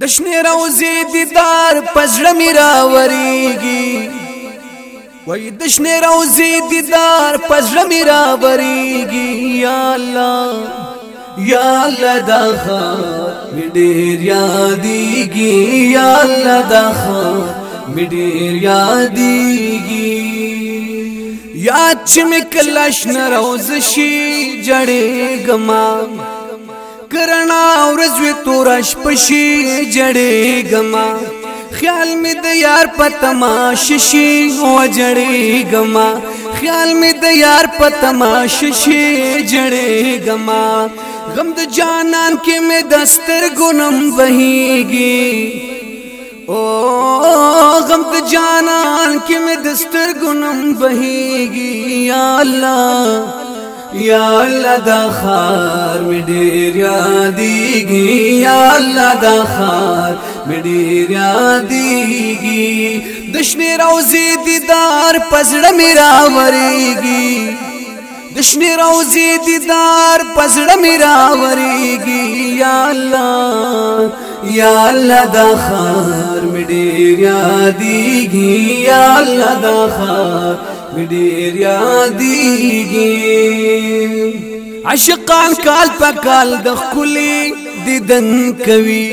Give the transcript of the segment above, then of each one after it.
د شنه روزي دیدار پزړه میرا وریږي وای د شنه روزي دیدار پزړه میرا وریږي یا الله یا الله دا ډیر یادېږي یا الله دا ډیر یادېږي یا چې مکلاش نه روز شي جړې ګمام کرنا ورځ وی تور شپشي جړې غما خیال می د یار په تماش شي او جړې غما خیال می د یار په تماش شي جړې غما غم د جانان کې می دستر ګنم وهيږي او غم د جانان کې مې دستر ګنم بهيږي یا الله یا الله دا خار می ډیر یادېږي یا الله دا خار می ډیر یادېږي د شنه روزي دیدار پزړه می راورېږي د شنه روزي دیدار پزړه می راورېږي یا الله یا الله دا خار می ډیر یادېږي یا الله دا خار ډیر یادېږي عشقان کال په کال د خولي دیدن کوي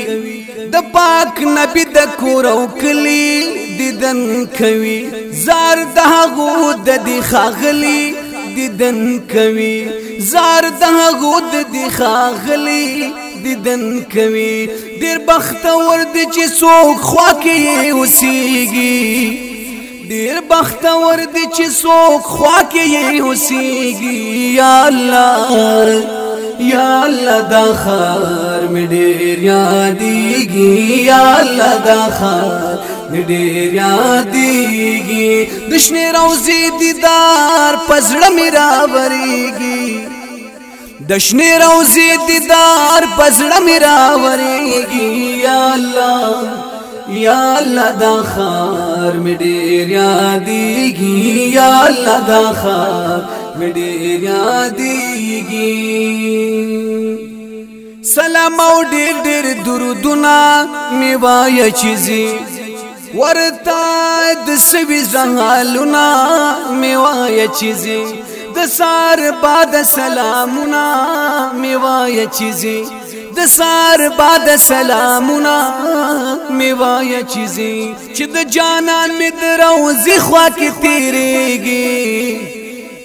د پاک نبی د کور او کلی دیدن کوي زار د هغه د دی خاغلی دیدن کوي زار د هغه د دی خاغلی دیدن کوي ډیر بختور دي چې څوک خوا کې اوسيږي ډیر بختور دي چې څوک خوا کې یې اوسېږي یا الله یا الله دا خار مې ډیر یادېږي یا الله دا خار مې ډیر یادېږي دښنه روزي دیدار پزړه مې راورېږي دښنه روزي دیدار پزړه مې راورېږي یا الله یا الله دا خار می ډیر یادېږي یا الله دا خار می ډیر یادېږي سلام او ډیر ډیر درودونه می وای چیزي ورتا د سوي زنګالونه می وای چیزي د سار باد سلامونه می وای چیزي د سار باد سلامونه می وای چیزی چې د جانان می دروځي خوا کې تیریږي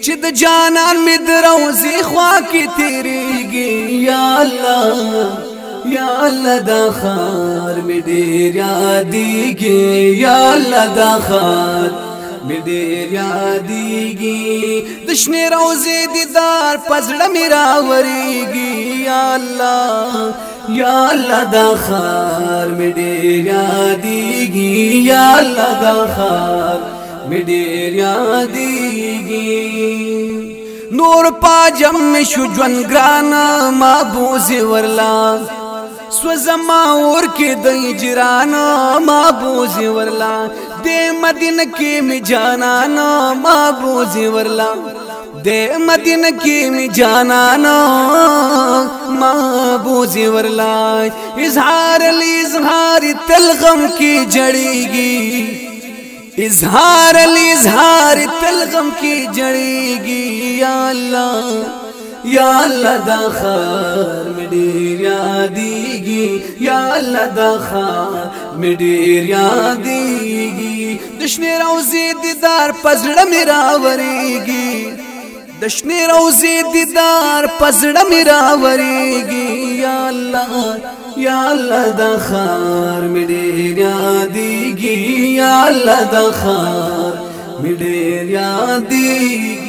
چې د جانان می دروځي خوا کې تیریږي یا الله یا الله دا خار می ډیر یادېږي یا الله دا خار می ډیر یادېږي د شنه روزې دیدار پزړه می راورېږي یا الله یا الله دا خار می ډیر یادېږي یا الله دا خار می ډیر یادېږي نور پاجم شو جون ګران ما بوزي ورلا سو زما اور کې د جیران ما بوزي ورلا د مدینه کې می جانان ما بوزي ورلا د مدینه کې می جانان ما بوزي ورلا اظهار ال اظهار تلغم کې جړېږي اظهار ال اظهار تلغم کې جړېږي یا الله یا الله دا خار مې ډیر یادېږي یا الله دا خار مې ډیر یادېږي دشنه روزي دیدار پزړه مې راوريږي دشنی روزی دیدار پزړه می راوريږي یا الله یا الله د خار می ډیر یادېږي یا الله د خار می ډیر یادېږي